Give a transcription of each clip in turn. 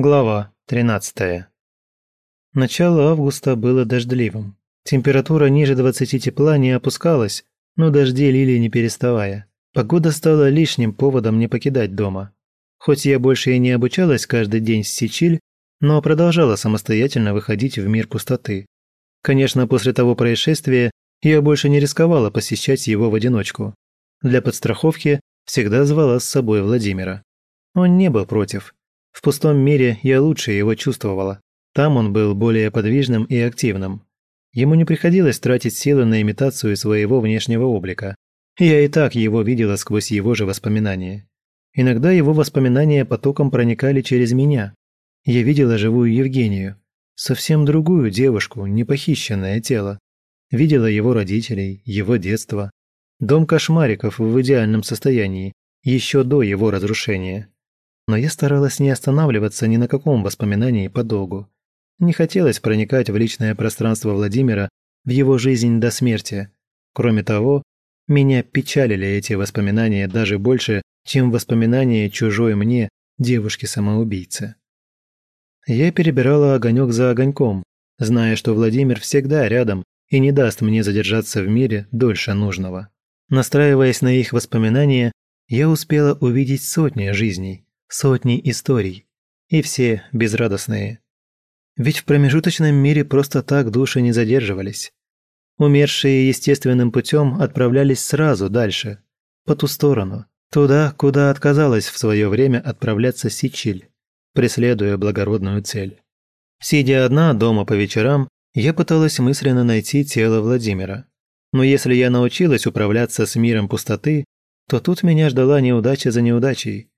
Глава 13. Начало августа было дождливым. Температура ниже 20 тепла не опускалась, но дожди лили не переставая. Погода стала лишним поводом не покидать дома. Хоть я больше и не обучалась каждый день с Сичиль, но продолжала самостоятельно выходить в мир пустоты. Конечно, после того происшествия я больше не рисковала посещать его в одиночку. Для подстраховки всегда звала с собой Владимира. Он не был против – в пустом мире я лучше его чувствовала. Там он был более подвижным и активным. Ему не приходилось тратить силы на имитацию своего внешнего облика. Я и так его видела сквозь его же воспоминания. Иногда его воспоминания потоком проникали через меня. Я видела живую Евгению. Совсем другую девушку, не похищенное тело. Видела его родителей, его детство. Дом кошмариков в идеальном состоянии, еще до его разрушения но я старалась не останавливаться ни на каком воспоминании подолгу. Не хотелось проникать в личное пространство Владимира, в его жизнь до смерти. Кроме того, меня печалили эти воспоминания даже больше, чем воспоминания чужой мне, девушки-самоубийцы. Я перебирала огонек за огоньком, зная, что Владимир всегда рядом и не даст мне задержаться в мире дольше нужного. Настраиваясь на их воспоминания, я успела увидеть сотни жизней, сотни историй, и все безрадостные. Ведь в промежуточном мире просто так души не задерживались. Умершие естественным путем отправлялись сразу дальше, по ту сторону, туда, куда отказалась в свое время отправляться Сичиль, преследуя благородную цель. Сидя одна дома по вечерам, я пыталась мысленно найти тело Владимира. Но если я научилась управляться с миром пустоты, то тут меня ждала неудача за неудачей.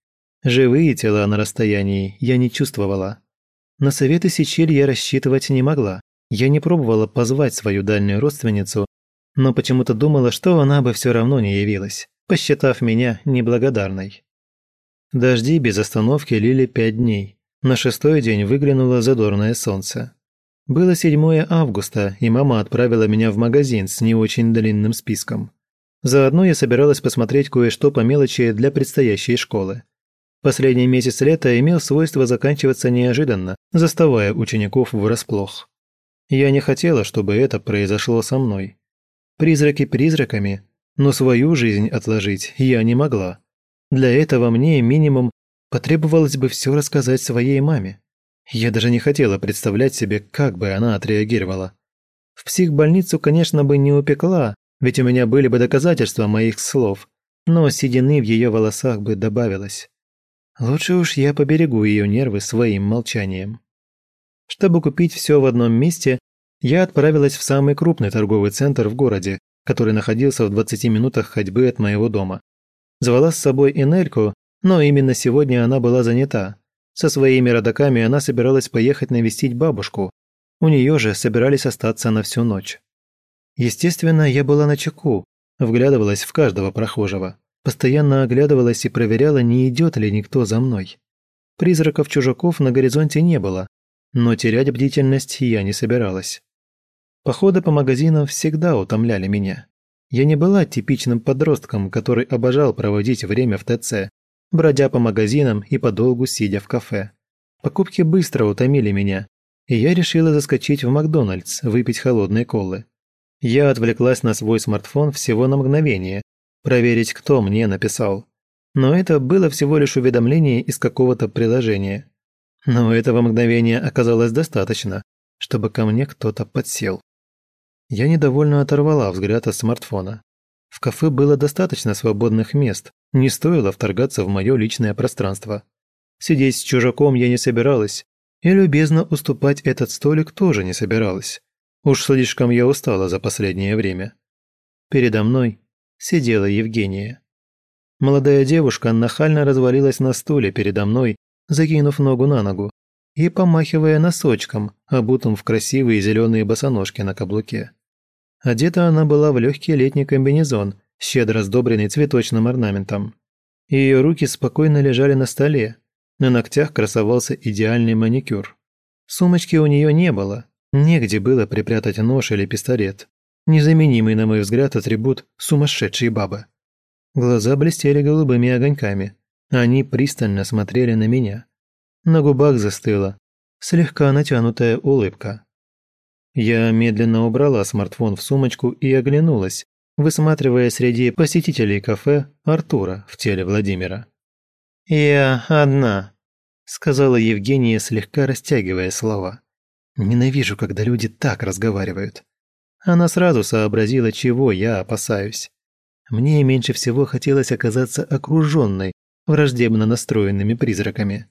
Живые тела на расстоянии я не чувствовала. На советы Сичиль я рассчитывать не могла. Я не пробовала позвать свою дальнюю родственницу, но почему-то думала, что она бы все равно не явилась, посчитав меня неблагодарной. Дожди без остановки лили пять дней. На шестой день выглянуло задорное солнце. Было 7 августа, и мама отправила меня в магазин с не очень длинным списком. Заодно я собиралась посмотреть кое-что по мелочи для предстоящей школы. Последний месяц лета имел свойство заканчиваться неожиданно, заставая учеников врасплох. Я не хотела, чтобы это произошло со мной. Призраки призраками, но свою жизнь отложить я не могла. Для этого мне минимум потребовалось бы все рассказать своей маме. Я даже не хотела представлять себе, как бы она отреагировала. В психбольницу, конечно, бы не упекла, ведь у меня были бы доказательства моих слов, но седины в ее волосах бы добавилось. Лучше уж я поберегу ее нервы своим молчанием. Чтобы купить все в одном месте, я отправилась в самый крупный торговый центр в городе, который находился в 20 минутах ходьбы от моего дома. Звала с собой Энельку, но именно сегодня она была занята. Со своими родаками она собиралась поехать навестить бабушку. У нее же собирались остаться на всю ночь. Естественно, я была на чеку, вглядывалась в каждого прохожего. Постоянно оглядывалась и проверяла, не идет ли никто за мной. Призраков-чужаков на горизонте не было, но терять бдительность я не собиралась. Походы по магазинам всегда утомляли меня. Я не была типичным подростком, который обожал проводить время в ТЦ, бродя по магазинам и подолгу сидя в кафе. Покупки быстро утомили меня, и я решила заскочить в Макдональдс, выпить холодной колы. Я отвлеклась на свой смартфон всего на мгновение, проверить, кто мне написал. Но это было всего лишь уведомление из какого-то приложения. Но этого мгновения оказалось достаточно, чтобы ко мне кто-то подсел. Я недовольно оторвала взгляд от смартфона. В кафе было достаточно свободных мест, не стоило вторгаться в мое личное пространство. Сидеть с чужаком я не собиралась, и любезно уступать этот столик тоже не собиралась. Уж слишком я устала за последнее время. Передо мной сидела Евгения. Молодая девушка нахально развалилась на стуле передо мной, закинув ногу на ногу и помахивая носочком, обутым в красивые зеленые босоножки на каблуке. Одета она была в легкий летний комбинезон, щедро сдобренный цветочным орнаментом. Ее руки спокойно лежали на столе, на ногтях красовался идеальный маникюр. Сумочки у нее не было, негде было припрятать нож или пистолет. Незаменимый, на мой взгляд, атрибут сумасшедшей бабы. Глаза блестели голубыми огоньками. Они пристально смотрели на меня. На губах застыла слегка натянутая улыбка. Я медленно убрала смартфон в сумочку и оглянулась, высматривая среди посетителей кафе Артура в теле Владимира. «Я одна», – сказала Евгения, слегка растягивая слова. «Ненавижу, когда люди так разговаривают». Она сразу сообразила, чего я опасаюсь. Мне меньше всего хотелось оказаться окруженной враждебно настроенными призраками.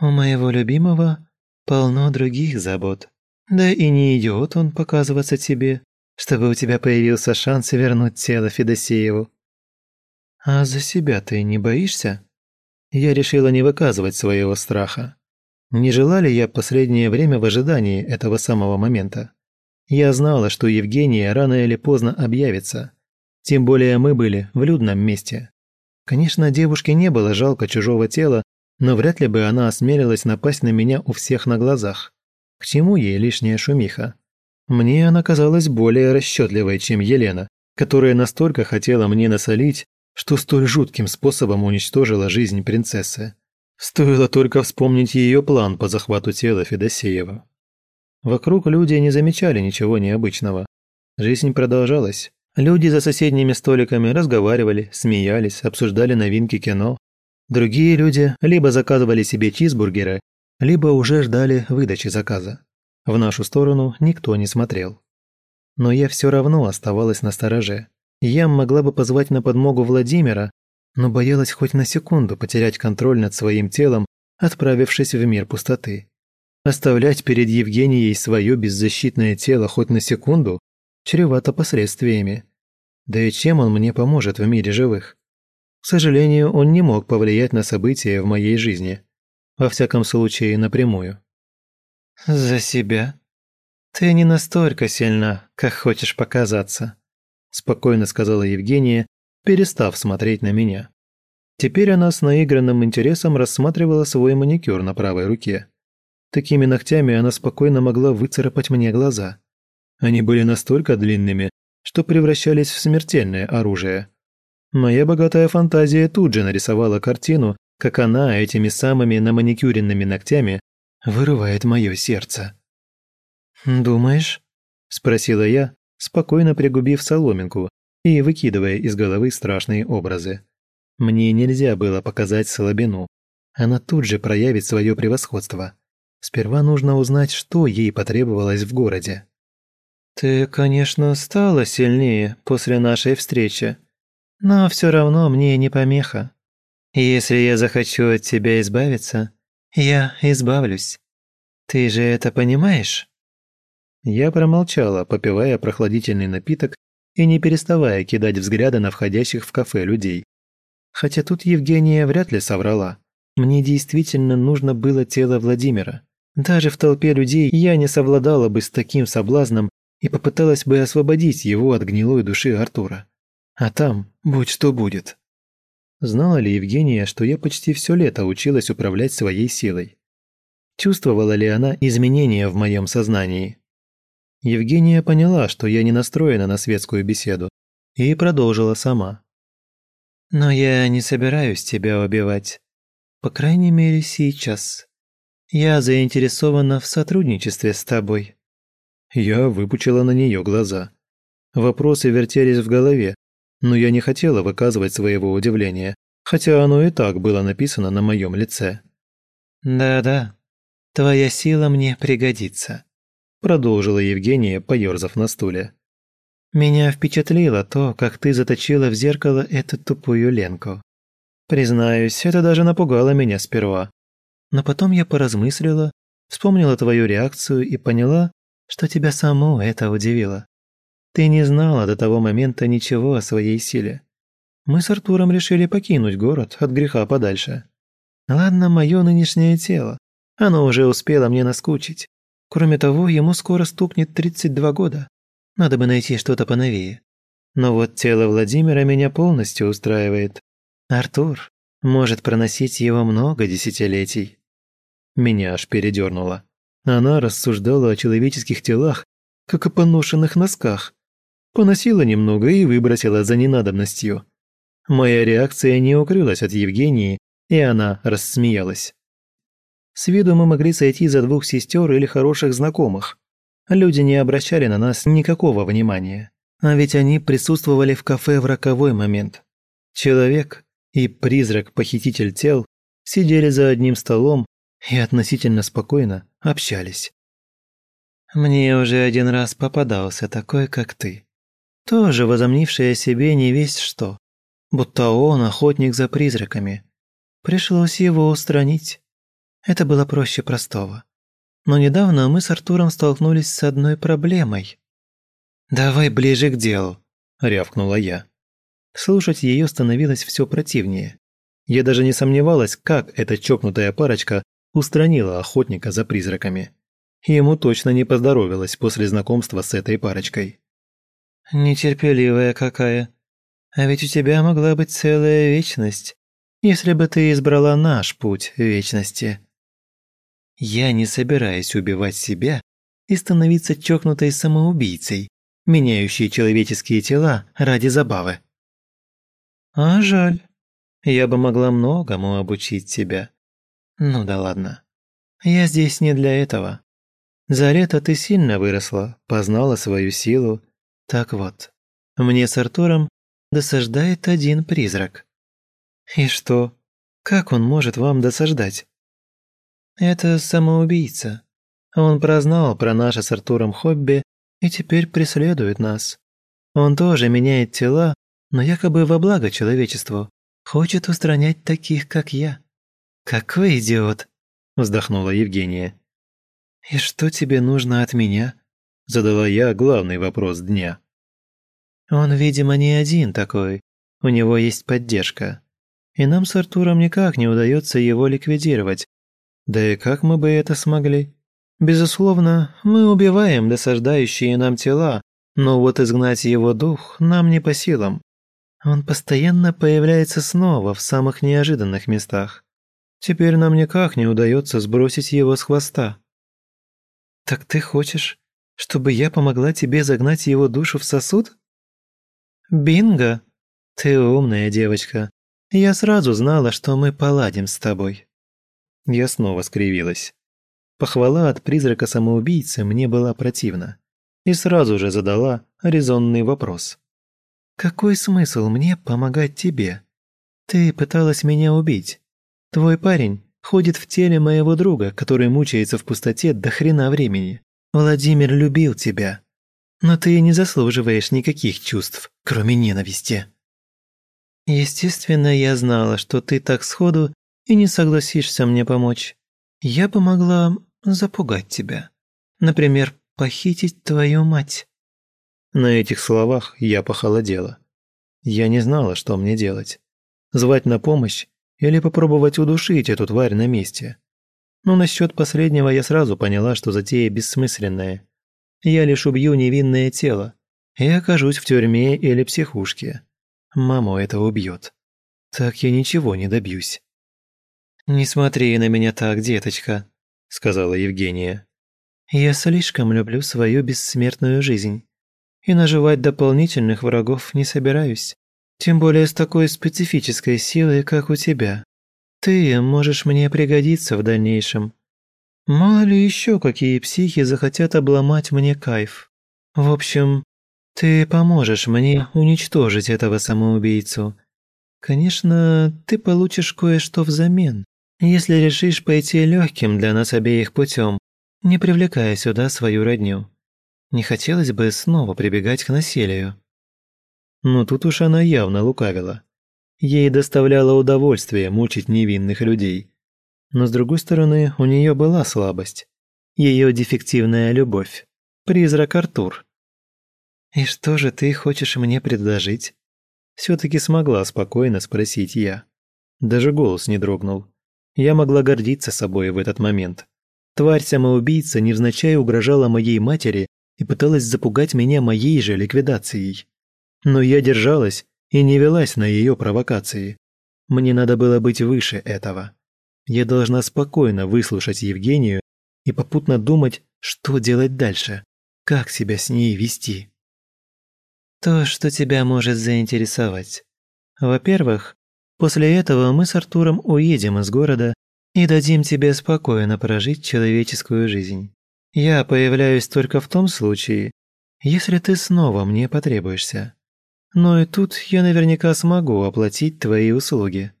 «У моего любимого полно других забот. Да и не идиот он показываться тебе, чтобы у тебя появился шанс вернуть тело Федосееву». «А за себя ты не боишься?» Я решила не выказывать своего страха. Не жила ли я последнее время в ожидании этого самого момента? Я знала, что Евгения рано или поздно объявится. Тем более мы были в людном месте. Конечно, девушке не было жалко чужого тела, но вряд ли бы она осмелилась напасть на меня у всех на глазах. К чему ей лишняя шумиха? Мне она казалась более расчетливой, чем Елена, которая настолько хотела мне насолить, что столь жутким способом уничтожила жизнь принцессы. Стоило только вспомнить ее план по захвату тела Федосеева. Вокруг люди не замечали ничего необычного. Жизнь продолжалась. Люди за соседними столиками разговаривали, смеялись, обсуждали новинки кино. Другие люди либо заказывали себе чизбургеры, либо уже ждали выдачи заказа. В нашу сторону никто не смотрел. Но я все равно оставалась на стороже. Я могла бы позвать на подмогу Владимира, но боялась хоть на секунду потерять контроль над своим телом, отправившись в мир пустоты. Оставлять перед Евгенией свое беззащитное тело хоть на секунду чревато последствиями. Да и чем он мне поможет в мире живых? К сожалению, он не мог повлиять на события в моей жизни. Во всяком случае, напрямую. «За себя? Ты не настолько сильна, как хочешь показаться», спокойно сказала Евгения, перестав смотреть на меня. Теперь она с наигранным интересом рассматривала свой маникюр на правой руке. Такими ногтями она спокойно могла выцарапать мне глаза. Они были настолько длинными, что превращались в смертельное оружие. Моя богатая фантазия тут же нарисовала картину, как она этими самыми наманикюренными ногтями вырывает мое сердце. «Думаешь?» – спросила я, спокойно пригубив соломинку и выкидывая из головы страшные образы. Мне нельзя было показать слабину. Она тут же проявит свое превосходство. Сперва нужно узнать, что ей потребовалось в городе. «Ты, конечно, стала сильнее после нашей встречи, но все равно мне не помеха. Если я захочу от тебя избавиться, я избавлюсь. Ты же это понимаешь?» Я промолчала, попивая прохладительный напиток и не переставая кидать взгляды на входящих в кафе людей. Хотя тут Евгения вряд ли соврала. Мне действительно нужно было тело Владимира. Даже в толпе людей я не совладала бы с таким соблазном и попыталась бы освободить его от гнилой души Артура. А там будь что будет. Знала ли Евгения, что я почти все лето училась управлять своей силой? Чувствовала ли она изменения в моем сознании? Евгения поняла, что я не настроена на светскую беседу, и продолжила сама. «Но я не собираюсь тебя убивать. По крайней мере, сейчас. Я заинтересована в сотрудничестве с тобой». Я выпучила на нее глаза. Вопросы вертелись в голове, но я не хотела выказывать своего удивления, хотя оно и так было написано на моем лице. «Да-да, твоя сила мне пригодится», – продолжила Евгения, поёрзав на стуле. «Меня впечатлило то, как ты заточила в зеркало эту тупую Ленку. Признаюсь, это даже напугало меня сперва. Но потом я поразмыслила, вспомнила твою реакцию и поняла, что тебя само это удивило. Ты не знала до того момента ничего о своей силе. Мы с Артуром решили покинуть город от греха подальше. Ладно, мое нынешнее тело. Оно уже успело мне наскучить. Кроме того, ему скоро стукнет 32 года. Надо бы найти что-то поновее. Но вот тело Владимира меня полностью устраивает. Артур может проносить его много десятилетий. Меня аж передернуло. Она рассуждала о человеческих телах, как о поношенных носках. Поносила немного и выбросила за ненадобностью. Моя реакция не укрылась от Евгении, и она рассмеялась. С виду мы могли сойти за двух сестер или хороших знакомых. Люди не обращали на нас никакого внимания. А ведь они присутствовали в кафе в роковой момент. Человек и призрак-похититель тел сидели за одним столом и относительно спокойно общались. Мне уже один раз попадался такой, как ты. Тоже возомнивший о себе не весь что. Будто он охотник за призраками. Пришлось его устранить. Это было проще простого. Но недавно мы с Артуром столкнулись с одной проблемой. «Давай ближе к делу», – рявкнула я. Слушать ее становилось все противнее. Я даже не сомневалась, как эта чокнутая парочка устранила охотника за призраками. Ему точно не поздоровилось после знакомства с этой парочкой. «Нетерпеливая какая. А ведь у тебя могла быть целая вечность, если бы ты избрала наш путь вечности». Я не собираюсь убивать себя и становиться чокнутой самоубийцей, меняющей человеческие тела ради забавы. А жаль. Я бы могла многому обучить тебя. Ну да ладно. Я здесь не для этого. За лето ты сильно выросла, познала свою силу. Так вот, мне с Артуром досаждает один призрак. И что? Как он может вам досаждать? Это самоубийца. Он прознал про наше с Артуром хобби и теперь преследует нас. Он тоже меняет тела, но якобы во благо человечеству. Хочет устранять таких, как я. Какой идиот, вздохнула Евгения. И что тебе нужно от меня? Задала я главный вопрос дня. Он, видимо, не один такой. У него есть поддержка. И нам с Артуром никак не удается его ликвидировать, да и как мы бы это смогли? Безусловно, мы убиваем досаждающие нам тела, но вот изгнать его дух нам не по силам. Он постоянно появляется снова в самых неожиданных местах. Теперь нам никак не удается сбросить его с хвоста. Так ты хочешь, чтобы я помогла тебе загнать его душу в сосуд? Бинго! Ты умная девочка. Я сразу знала, что мы поладим с тобой. Я снова скривилась. Похвала от призрака-самоубийцы мне была противна. И сразу же задала резонный вопрос. «Какой смысл мне помогать тебе? Ты пыталась меня убить. Твой парень ходит в теле моего друга, который мучается в пустоте до хрена времени. Владимир любил тебя. Но ты не заслуживаешь никаких чувств, кроме ненависти». Естественно, я знала, что ты так сходу и не согласишься мне помочь. Я бы могла запугать тебя. Например, похитить твою мать». На этих словах я похолодела. Я не знала, что мне делать. Звать на помощь или попробовать удушить эту тварь на месте. Но насчет последнего я сразу поняла, что затея бессмысленная. Я лишь убью невинное тело и окажусь в тюрьме или психушке. Маму это убьет. Так я ничего не добьюсь. «Не смотри на меня так, деточка», – сказала Евгения. «Я слишком люблю свою бессмертную жизнь. И наживать дополнительных врагов не собираюсь. Тем более с такой специфической силой, как у тебя. Ты можешь мне пригодиться в дальнейшем. Мало ли еще какие психи захотят обломать мне кайф. В общем, ты поможешь мне уничтожить этого самоубийцу. Конечно, ты получишь кое-что взамен если решишь пойти легким для нас обеих путем, не привлекая сюда свою родню. Не хотелось бы снова прибегать к насилию. Но тут уж она явно лукавила. Ей доставляло удовольствие мучить невинных людей. Но с другой стороны, у нее была слабость. Ее дефективная любовь. Призрак Артур. «И что же ты хочешь мне предложить?» Все-таки смогла спокойно спросить я. Даже голос не дрогнул. Я могла гордиться собой в этот момент. Тварь-самоубийца невзначай угрожала моей матери и пыталась запугать меня моей же ликвидацией. Но я держалась и не велась на ее провокации. Мне надо было быть выше этого. Я должна спокойно выслушать Евгению и попутно думать, что делать дальше, как себя с ней вести. То, что тебя может заинтересовать. Во-первых, После этого мы с Артуром уедем из города и дадим тебе спокойно прожить человеческую жизнь. Я появляюсь только в том случае, если ты снова мне потребуешься. Но и тут я наверняка смогу оплатить твои услуги».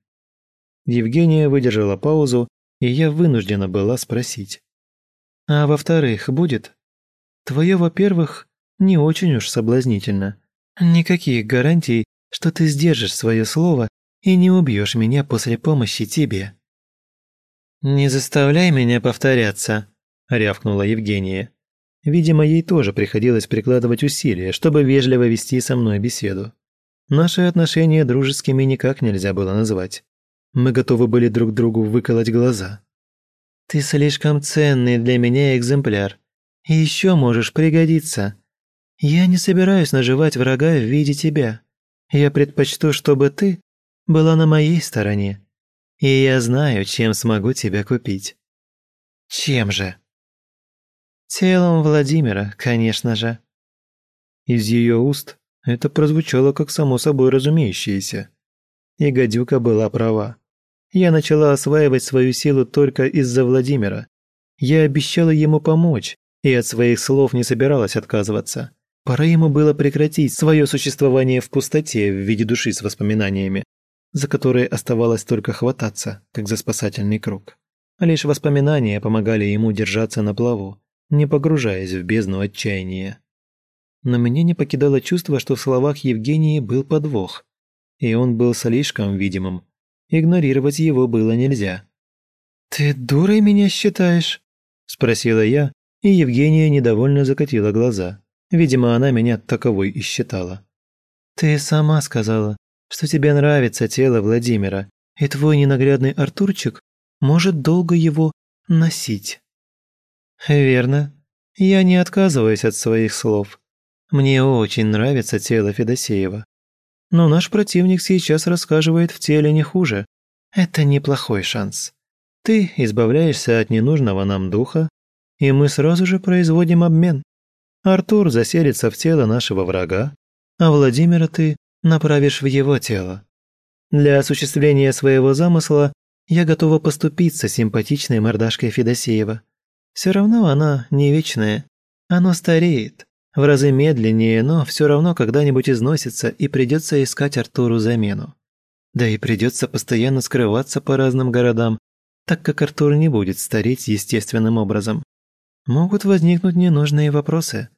Евгения выдержала паузу, и я вынуждена была спросить. «А во-вторых, будет? Твое, во-первых, не очень уж соблазнительно. Никаких гарантий, что ты сдержишь свое слово и не убьешь меня после помощи тебе». «Не заставляй меня повторяться», – рявкнула Евгения. Видимо, ей тоже приходилось прикладывать усилия, чтобы вежливо вести со мной беседу. Наши отношения дружескими никак нельзя было назвать. Мы готовы были друг другу выколоть глаза. «Ты слишком ценный для меня экземпляр. И еще можешь пригодиться. Я не собираюсь наживать врага в виде тебя. Я предпочту, чтобы ты была на моей стороне. И я знаю, чем смогу тебя купить». «Чем же?» Телом Владимира, конечно же. Из ее уст это прозвучало как само собой разумеющееся. И гадюка была права. Я начала осваивать свою силу только из-за Владимира. Я обещала ему помочь, и от своих слов не собиралась отказываться. Пора ему было прекратить свое существование в пустоте в виде души с воспоминаниями, за которые оставалось только хвататься, как за спасательный круг. Лишь воспоминания помогали ему держаться на плаву, не погружаясь в бездну отчаяния. Но меня не покидало чувство, что в словах Евгении был подвох, и он был слишком видимым. Игнорировать его было нельзя. «Ты дурой меня считаешь?» – спросила я, и Евгения недовольно закатила глаза. Видимо, она меня таковой и считала. «Ты сама сказала, что тебе нравится тело Владимира, и твой ненаглядный Артурчик может долго его носить». «Верно. Я не отказываюсь от своих слов. Мне очень нравится тело Федосеева. Но наш противник сейчас рассказывает в теле не хуже. Это неплохой шанс. Ты избавляешься от ненужного нам духа, и мы сразу же производим обмен. Артур заселится в тело нашего врага, а Владимира ты направишь в его тело. Для осуществления своего замысла я готова поступиться симпатичной мордашкой Федосеева. Все равно она не вечная. Оно стареет. В разы медленнее, но все равно когда-нибудь износится и придется искать Артуру замену. Да и придется постоянно скрываться по разным городам, так как Артур не будет стареть естественным образом. Могут возникнуть ненужные вопросы.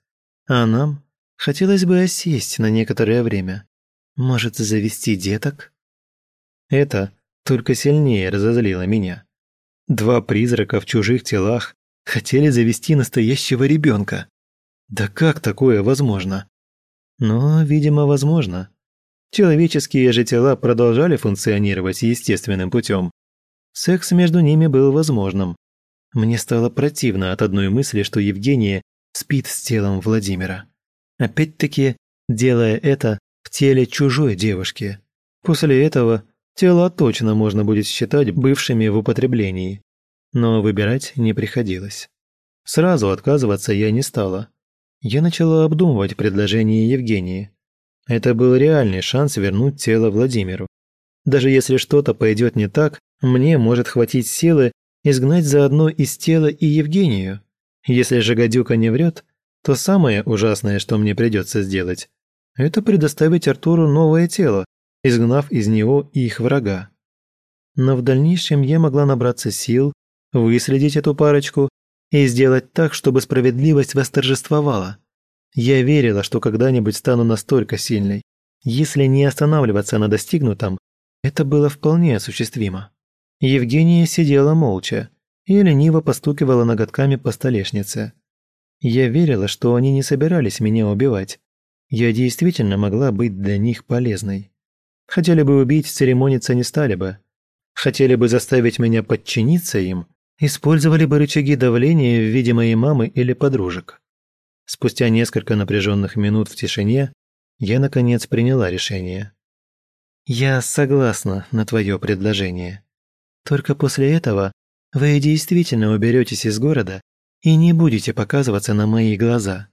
А нам хотелось бы осесть на некоторое время. Может, завести деток? Это только сильнее разозлило меня. Два призрака в чужих телах Хотели завести настоящего ребенка. Да как такое возможно? Но, видимо, возможно. Человеческие же тела продолжали функционировать естественным путем. Секс между ними был возможным. Мне стало противно от одной мысли, что Евгения спит с телом Владимира. Опять-таки, делая это в теле чужой девушки. После этого тела точно можно будет считать бывшими в употреблении но выбирать не приходилось. Сразу отказываться я не стала. Я начала обдумывать предложение Евгении. Это был реальный шанс вернуть тело Владимиру. Даже если что-то пойдет не так, мне может хватить силы изгнать заодно из тела и Евгению. Если же гадюка не врет, то самое ужасное, что мне придется сделать, это предоставить Артуру новое тело, изгнав из него их врага. Но в дальнейшем я могла набраться сил выследить эту парочку и сделать так, чтобы справедливость восторжествовала. Я верила, что когда-нибудь стану настолько сильной. Если не останавливаться на достигнутом, это было вполне осуществимо. Евгения сидела молча и лениво постукивала ноготками по столешнице. Я верила, что они не собирались меня убивать. Я действительно могла быть для них полезной. Хотели бы убить, церемониться не стали бы. Хотели бы заставить меня подчиниться им, использовали бы рычаги давления в виде моей мамы или подружек. Спустя несколько напряженных минут в тишине я, наконец, приняла решение. «Я согласна на твое предложение. Только после этого вы действительно уберетесь из города и не будете показываться на мои глаза.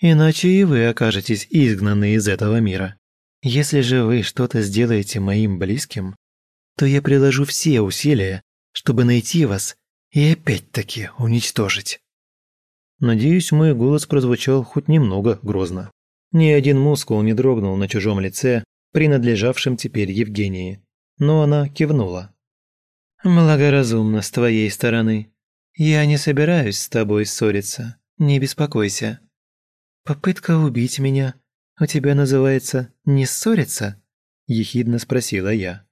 Иначе и вы окажетесь изгнаны из этого мира. Если же вы что-то сделаете моим близким, то я приложу все усилия, чтобы найти вас и опять-таки уничтожить». Надеюсь, мой голос прозвучал хоть немного грозно. Ни один мускул не дрогнул на чужом лице, принадлежавшем теперь Евгении. Но она кивнула. «Благоразумно с твоей стороны. Я не собираюсь с тобой ссориться, не беспокойся. Попытка убить меня у тебя называется «не ссориться»?» – ехидно спросила я.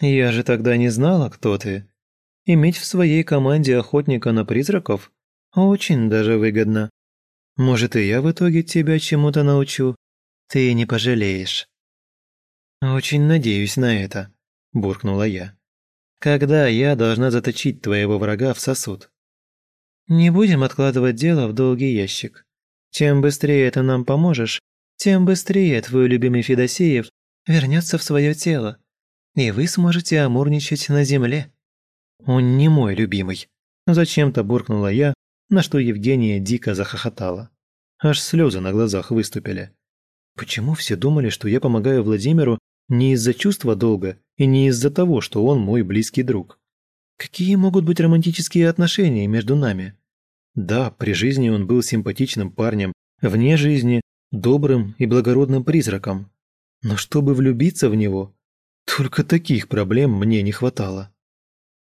«Я же тогда не знала, кто ты. Иметь в своей команде охотника на призраков очень даже выгодно. Может, и я в итоге тебя чему-то научу. Ты не пожалеешь». «Очень надеюсь на это», – буркнула я. «Когда я должна заточить твоего врага в сосуд?» «Не будем откладывать дело в долгий ящик. Чем быстрее ты нам поможешь, тем быстрее твой любимый Федосеев вернется в свое тело, и вы сможете амурничать на земле». «Он не мой любимый», – зачем-то буркнула я, на что Евгения дико захохотала. Аж слезы на глазах выступили. Почему все думали, что я помогаю Владимиру не из-за чувства долга и не из-за того, что он мой близкий друг? Какие могут быть романтические отношения между нами? Да, при жизни он был симпатичным парнем, вне жизни – добрым и благородным призраком. Но чтобы влюбиться в него, только таких проблем мне не хватало.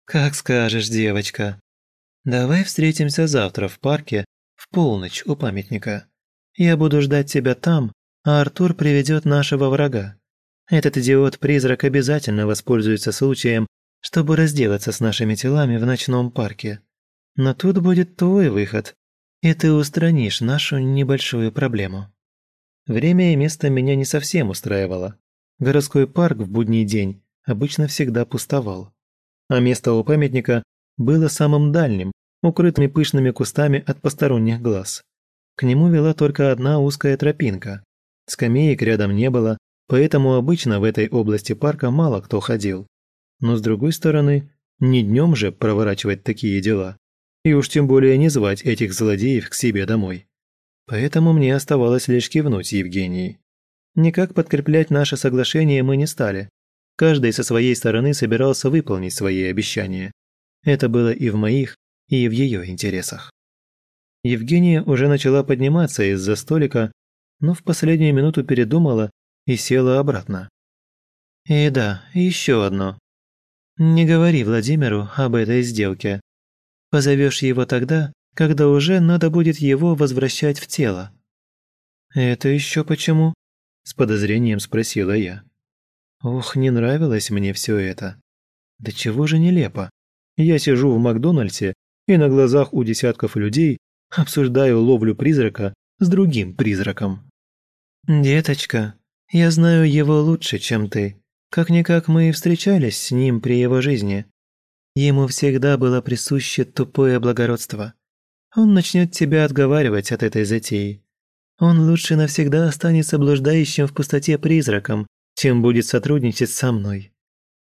«Как скажешь, девочка. Давай встретимся завтра в парке в полночь у памятника. Я буду ждать тебя там, а Артур приведет нашего врага. Этот идиот-призрак обязательно воспользуется случаем, чтобы разделаться с нашими телами в ночном парке. Но тут будет твой выход, и ты устранишь нашу небольшую проблему. Время и место меня не совсем устраивало. Городской парк в будний день обычно всегда пустовал. А место у памятника было самым дальним, укрытыми пышными кустами от посторонних глаз. К нему вела только одна узкая тропинка. Скамеек рядом не было, поэтому обычно в этой области парка мало кто ходил. Но с другой стороны, не днем же проворачивать такие дела и уж тем более не звать этих злодеев к себе домой. Поэтому мне оставалось лишь кивнуть Евгении. Никак подкреплять наше соглашение мы не стали. Каждый со своей стороны собирался выполнить свои обещания. Это было и в моих, и в ее интересах. Евгения уже начала подниматься из-за столика, но в последнюю минуту передумала и села обратно. И да, еще одно. Не говори Владимиру об этой сделке. Позовешь его тогда, когда уже надо будет его возвращать в тело». «Это еще почему?» – с подозрением спросила я. Ох, не нравилось мне все это. Да чего же нелепо. Я сижу в Макдональдсе и на глазах у десятков людей обсуждаю ловлю призрака с другим призраком. «Деточка, я знаю его лучше, чем ты. Как-никак мы и встречались с ним при его жизни. Ему всегда было присуще тупое благородство. Он начнет тебя отговаривать от этой затеи. Он лучше навсегда останется блуждающим в пустоте призраком, чем будет сотрудничать со мной.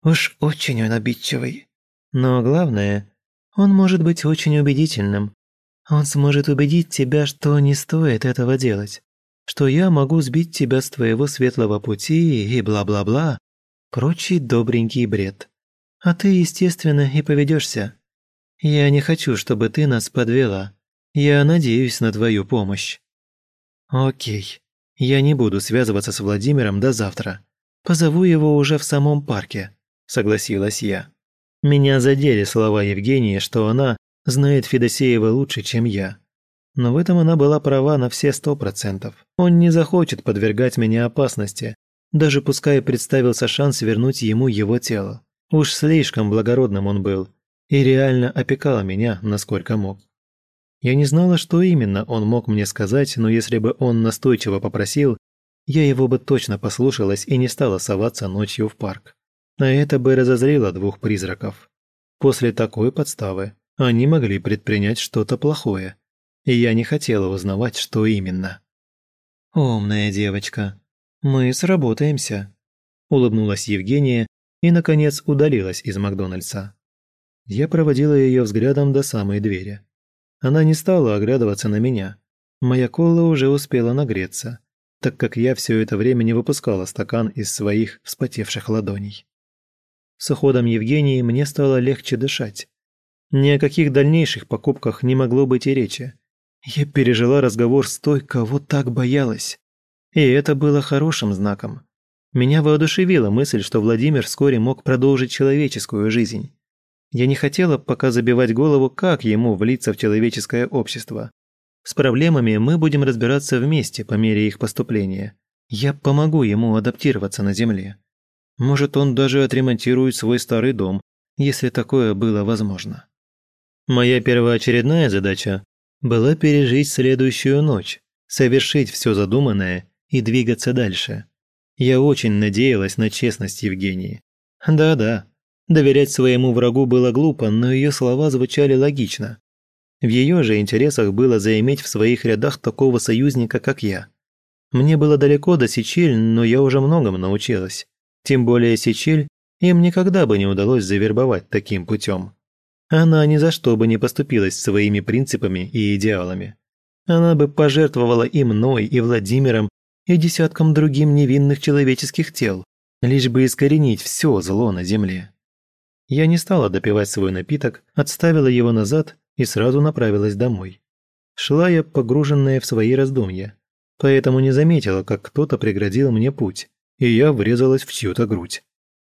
Уж очень он обидчивый. Но главное, он может быть очень убедительным. Он сможет убедить тебя, что не стоит этого делать, что я могу сбить тебя с твоего светлого пути и бла-бла-бла, прочий добренький бред а ты, естественно, и поведешься. Я не хочу, чтобы ты нас подвела. Я надеюсь на твою помощь». «Окей. Я не буду связываться с Владимиром до завтра. Позову его уже в самом парке», – согласилась я. Меня задели слова Евгении, что она знает Федосеева лучше, чем я. Но в этом она была права на все сто процентов. Он не захочет подвергать меня опасности, даже пускай представился шанс вернуть ему его тело. Уж слишком благородным он был и реально опекал меня, насколько мог. Я не знала, что именно он мог мне сказать, но если бы он настойчиво попросил, я его бы точно послушалась и не стала соваться ночью в парк. А это бы разозлило двух призраков. После такой подставы они могли предпринять что-то плохое, и я не хотела узнавать, что именно. «Умная девочка, мы сработаемся», – улыбнулась Евгения и, наконец, удалилась из Макдональдса. Я проводила ее взглядом до самой двери. Она не стала оглядываться на меня. Моя кола уже успела нагреться, так как я все это время не выпускала стакан из своих вспотевших ладоней. С уходом Евгении мне стало легче дышать. Ни о каких дальнейших покупках не могло быть и речи. Я пережила разговор с той, кого так боялась. И это было хорошим знаком. Меня воодушевила мысль, что Владимир вскоре мог продолжить человеческую жизнь. Я не хотела пока забивать голову, как ему влиться в человеческое общество. С проблемами мы будем разбираться вместе по мере их поступления. Я помогу ему адаптироваться на Земле. Может, он даже отремонтирует свой старый дом, если такое было возможно. Моя первоочередная задача была пережить следующую ночь, совершить все задуманное и двигаться дальше. Я очень надеялась на честность Евгении. Да-да, доверять своему врагу было глупо, но ее слова звучали логично. В ее же интересах было заиметь в своих рядах такого союзника, как я. Мне было далеко до Сичиль, но я уже многому научилась. Тем более Сичиль им никогда бы не удалось завербовать таким путем. Она ни за что бы не поступилась своими принципами и идеалами. Она бы пожертвовала и мной, и Владимиром, и десяткам другим невинных человеческих тел, лишь бы искоренить все зло на земле. Я не стала допивать свой напиток, отставила его назад и сразу направилась домой. Шла я, погруженная в свои раздумья, поэтому не заметила, как кто-то преградил мне путь, и я врезалась в чью-то грудь.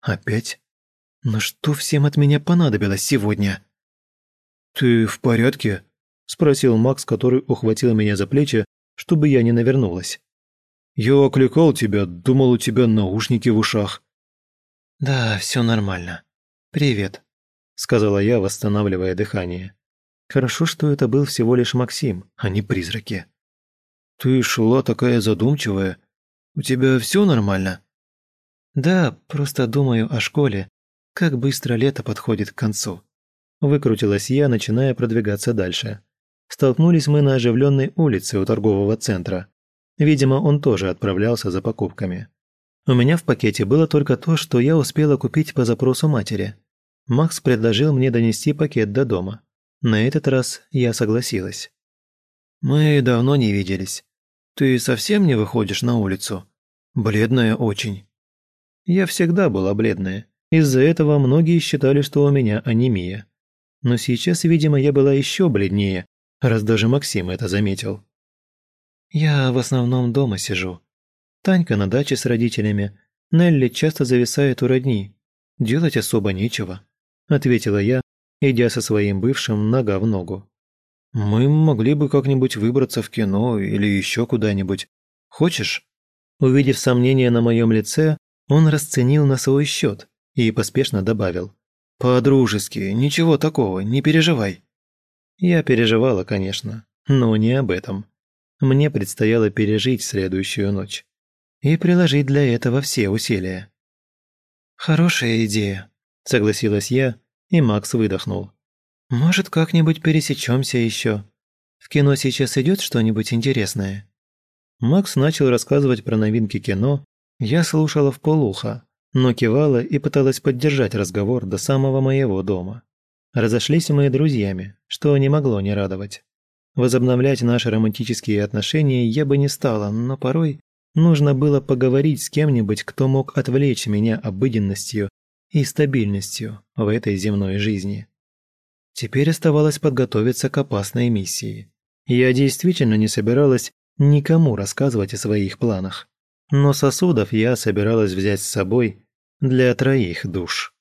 Опять? Но что всем от меня понадобилось сегодня? «Ты в порядке?» – спросил Макс, который ухватил меня за плечи, чтобы я не навернулась. «Я окликал тебя, думал, у тебя наушники в ушах». «Да, все нормально. Привет», – сказала я, восстанавливая дыхание. Хорошо, что это был всего лишь Максим, а не призраки. «Ты шла такая задумчивая. У тебя все нормально?» «Да, просто думаю о школе. Как быстро лето подходит к концу». Выкрутилась я, начиная продвигаться дальше. Столкнулись мы на оживленной улице у торгового центра. Видимо, он тоже отправлялся за покупками. У меня в пакете было только то, что я успела купить по запросу матери. Макс предложил мне донести пакет до дома. На этот раз я согласилась. «Мы давно не виделись. Ты совсем не выходишь на улицу? Бледная очень». Я всегда была бледная. Из-за этого многие считали, что у меня анемия. Но сейчас, видимо, я была еще бледнее, раз даже Максим это заметил. «Я в основном дома сижу. Танька на даче с родителями. Нелли часто зависает у родни. Делать особо нечего», – ответила я, идя со своим бывшим нога в ногу. «Мы могли бы как-нибудь выбраться в кино или еще куда-нибудь. Хочешь?» Увидев сомнение на моем лице, он расценил на свой счет и поспешно добавил. «По-дружески, ничего такого, не переживай». Я переживала, конечно, но не об этом. Мне предстояло пережить следующую ночь и приложить для этого все усилия. «Хорошая идея», – согласилась я, и Макс выдохнул. «Может, как-нибудь пересечемся еще. В кино сейчас идет что-нибудь интересное?» Макс начал рассказывать про новинки кино, я слушала в полухо, но кивала и пыталась поддержать разговор до самого моего дома. Разошлись мы друзьями, что не могло не радовать. Возобновлять наши романтические отношения я бы не стала, но порой нужно было поговорить с кем-нибудь, кто мог отвлечь меня обыденностью и стабильностью в этой земной жизни. Теперь оставалось подготовиться к опасной миссии. Я действительно не собиралась никому рассказывать о своих планах. Но сосудов я собиралась взять с собой для троих душ.